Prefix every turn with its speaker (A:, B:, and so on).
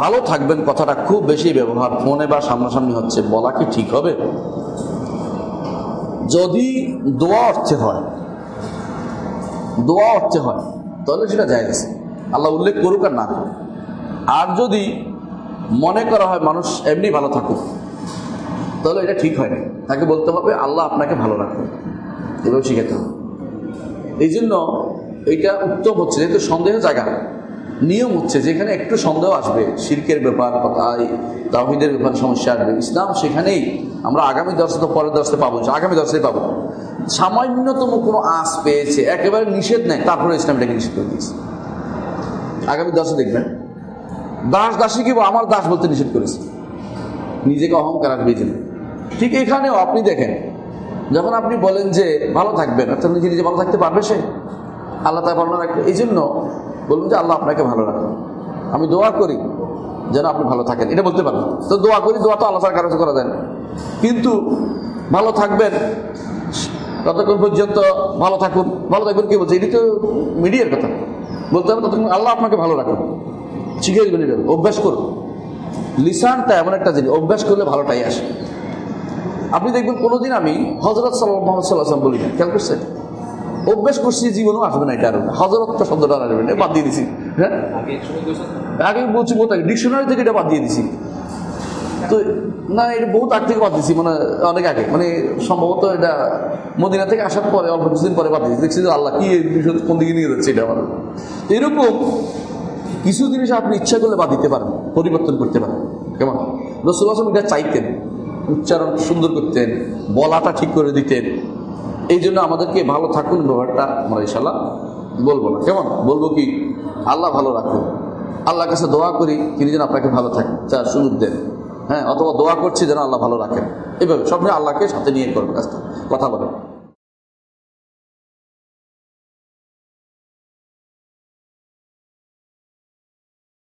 A: ভালো থাকবেন কথাটা খুব বেশি ব্যবহার, ফোনে বা সামনাসামনি হচ্ছে, বলা কি ঠিক হবে? যদি দোয়া অর্থে হয়, দোয়া অর্থে হয়, তাহলে সেটা যায় গেছে আল্লাহ উল্লেখ করুক আর না আর যদি মনে করা হয় মানুষ এমনি ভালো থাকুক, তাহলে এটা ঠিক হয় না তাকে বলতে হবে, আল্লাহ আপনাকে ভালো রাখবে এভাবে শিখাতে হবে। এই জন্য এইটা উত্তম হচ্ছে, যেহেতু সন্দেহ জায়গা। নিয়ম হচ্ছে যেখানে একটু সন্দেহ আসবে, শির্কের ব্যাপার কথাই তাহিদের ব্যাপার সমস্যা আসবে। ইসলাম সেখানেই আমরা আগামী দর্শে তো পরের দর্শে পাবো আগামী দর্শে পাবো। সামান্যতম কোনো আঁচ পেয়েছে, একেবারে নিষেধ নেই, তারপরে ইসলাম এটাকে নিষেধ করে দিয়েছে। আগামী দর্শে দেখবেন। দাস দাসী কি আমার দাস বলতে নিষেধ করেছে। নিজেকে অহংকার আসবে এই ঠিক এখানেও আপনি দেখেন, যখন আপনি বলেন যে ভালো থাকবেন, অর্থাৎ নিজে নিজে ভালো থাকতে পারবে সে? আল্লাহ তাই ভালো রাখবে এই জন্য বলবেন যে আল্লাহ আপনাকে ভালো রাখুন আমি দোয়া করি যেন আপনি ভালো থাকেন। এটা বলতে পারেন। তো দোয়া করি, দোয়া তো আল্লাহ কারণে করা যায় কিন্তু ভালো থাকবেন ততক্ষণ পর্যন্ত ভালো থাকুন। ভালো থাকবেন কি বলছে? এটি তো মিডিয়ার কথা। বলতে হবে ততক্ষণ আল্লাহ আপনাকে ভালো রাখুন। শিখে দেবেন এটা। অভ্যাস করুন। লিসানটা এমন একটা জিনিস। অভ্যাস করলে ভালোটাই আসে। আপনি দেখবেন কোনোদিন আমি হজরত সাল্লাম বলি না খেয়াল করছেন? অভ্যাস করছি জীবনও আসবে না এটা আর হজরতটা শব্দটা আর আসবে না বাদ দিয়ে দিছি। হ্যাঁ? আগে বলছি আগে ডিকশনারি থেকে এটা বাদ দিয়ে দিছি। তো না এটা বহুত আগ থেকে বাদ দিছি মানে অনেক আগে। মানে সম্ভবত এটা মদিনা থেকে আসার পরে অল্প কিছুদিন পরে বাদ দিয়েছি। দেখছি যে আল্লাহ কি এই বিষয় কোন দিকে নিয়ে যাচ্ছে এটা আমার। এরকম কিছু জিনিস আপনি ইচ্ছা করলে বাদ দিতে পারেন পরিবর্তন করতে পারেন। কেমন? রসুল আসম এটা চাইতেন উচ্চারণ সুন্দর করতেন বলাটা ঠিক করে দিতেন। এই জন্য আমাদেরকে ভালো থাকুন ব্যবহারটা আমরা ইনশাল্লাহ বলব না। কেমন? বলব কি? আল্লাহ ভালো রাখুন। আল্লাহর কাছে দোয়া করি, তিনি যেন আপনাকে ভালো থাকেন তার সুযোগ দেন। হ্যাঁ অথবা দোয়া করছি যেন আল্লাহ ভালো রাখেন। এভাবে সব আল্লাহকে সাথে নিয়ে করবে কাজটা কথা বলেন।